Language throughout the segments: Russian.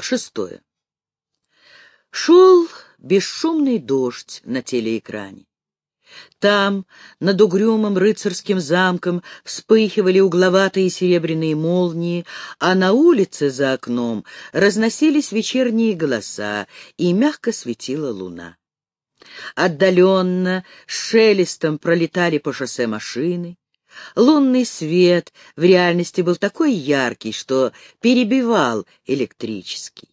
Шестое. Шел бесшумный дождь на телеэкране. Там, над угрюмым рыцарским замком, вспыхивали угловатые серебряные молнии, а на улице за окном разносились вечерние голоса, и мягко светила луна. Отдаленно, шелестом пролетали по шоссе машины. Лунный свет в реальности был такой яркий, что перебивал электрический.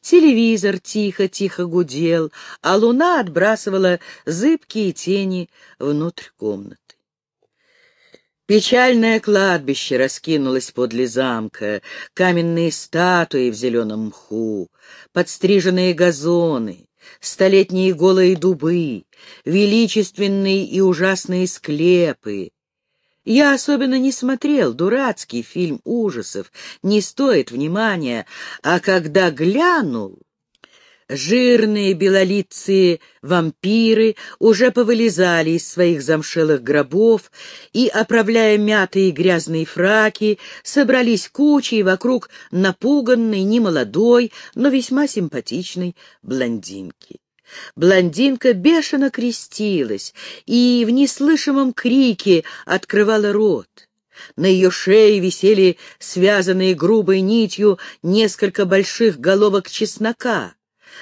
Телевизор тихо-тихо гудел, а луна отбрасывала зыбкие тени внутрь комнаты. Печальное кладбище раскинулось подле замка, каменные статуи в зеленом мху, подстриженные газоны, столетние голые дубы, величественные и ужасные склепы, я особенно не смотрел дурацкий фильм ужасов, не стоит внимания, а когда глянул, жирные белолицые вампиры уже повылезали из своих замшелых гробов и, оправляя мятые грязные фраки, собрались кучей вокруг напуганной, немолодой, но весьма симпатичной блондинки. Блондинка бешено крестилась и в неслышимом крике открывала рот. На ее шее висели связанные грубой нитью несколько больших головок чеснока.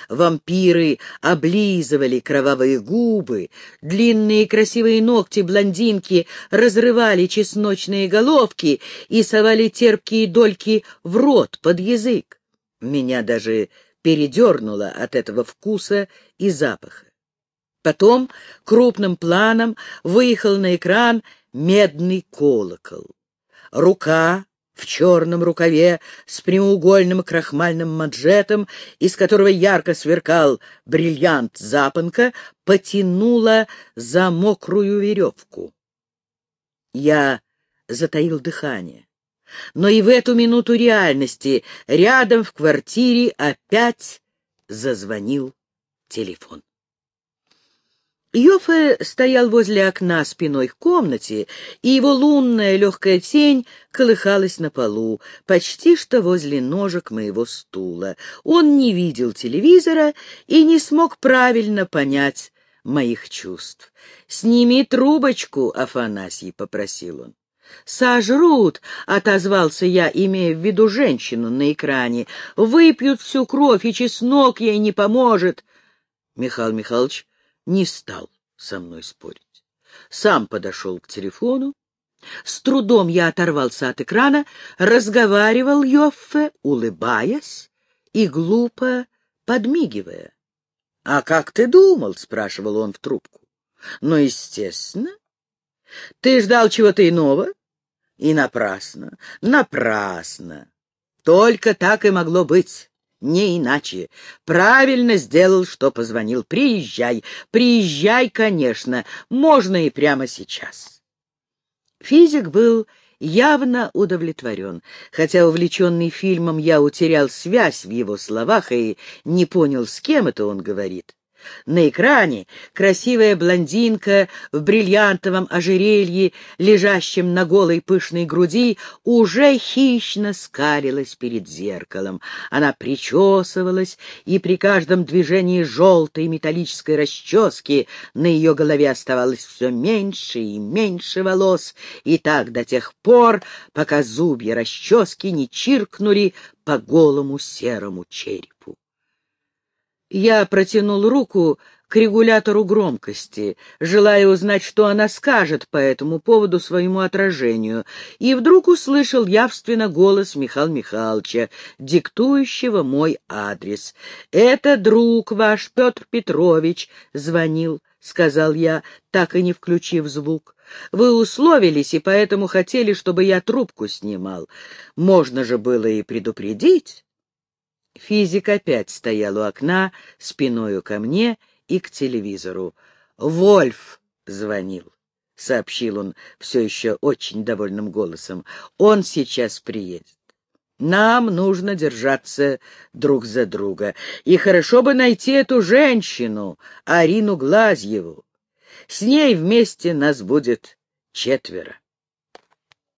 Вампиры облизывали кровавые губы, длинные красивые ногти блондинки разрывали чесночные головки и совали терпкие дольки в рот под язык. Меня даже передернуло от этого вкуса и запаха. Потом крупным планом выехал на экран медный колокол. Рука в черном рукаве с прямоугольным крахмальным манжетом, из которого ярко сверкал бриллиант запонка, потянула за мокрую веревку. Я затаил дыхание. Но и в эту минуту реальности рядом в квартире опять зазвонил телефон. Йофе стоял возле окна спиной к комнате, и его лунная легкая тень колыхалась на полу, почти что возле ножек моего стула. Он не видел телевизора и не смог правильно понять моих чувств. «Сними трубочку, Афанасий», — попросил он. «Сожрут», — отозвался я, имея в виду женщину на экране. «Выпьют всю кровь, и чеснок ей не поможет». Михаил Михайлович не стал со мной спорить. Сам подошел к телефону. С трудом я оторвался от экрана, разговаривал Йоффе, улыбаясь и глупо подмигивая. — А как ты думал? — спрашивал он в трубку. — Ну, естественно. Ты ждал чего-то иного? И напрасно, напрасно. Только так и могло быть, не иначе. Правильно сделал, что позвонил. Приезжай, приезжай, конечно, можно и прямо сейчас. Физик был явно удовлетворен. Хотя, увлеченный фильмом, я утерял связь в его словах и не понял, с кем это он говорит. На экране красивая блондинка в бриллиантовом ожерелье, лежащем на голой пышной груди, уже хищно скалилась перед зеркалом. Она причесывалась, и при каждом движении желтой металлической расчески на ее голове оставалось все меньше и меньше волос, и так до тех пор, пока зубья расчески не чиркнули по голому серому черепу. Я протянул руку к регулятору громкости, желая узнать, что она скажет по этому поводу своему отражению, и вдруг услышал явственно голос Михаила Михайловича, диктующего мой адрес. «Это друг ваш, Петр Петрович, звонил», — сказал я, так и не включив звук. «Вы условились и поэтому хотели, чтобы я трубку снимал. Можно же было и предупредить». Физик опять стоял у окна, спиною ко мне и к телевизору. «Вольф звонил», — сообщил он все еще очень довольным голосом. «Он сейчас приедет. Нам нужно держаться друг за друга. И хорошо бы найти эту женщину, Арину Глазьеву. С ней вместе нас будет четверо.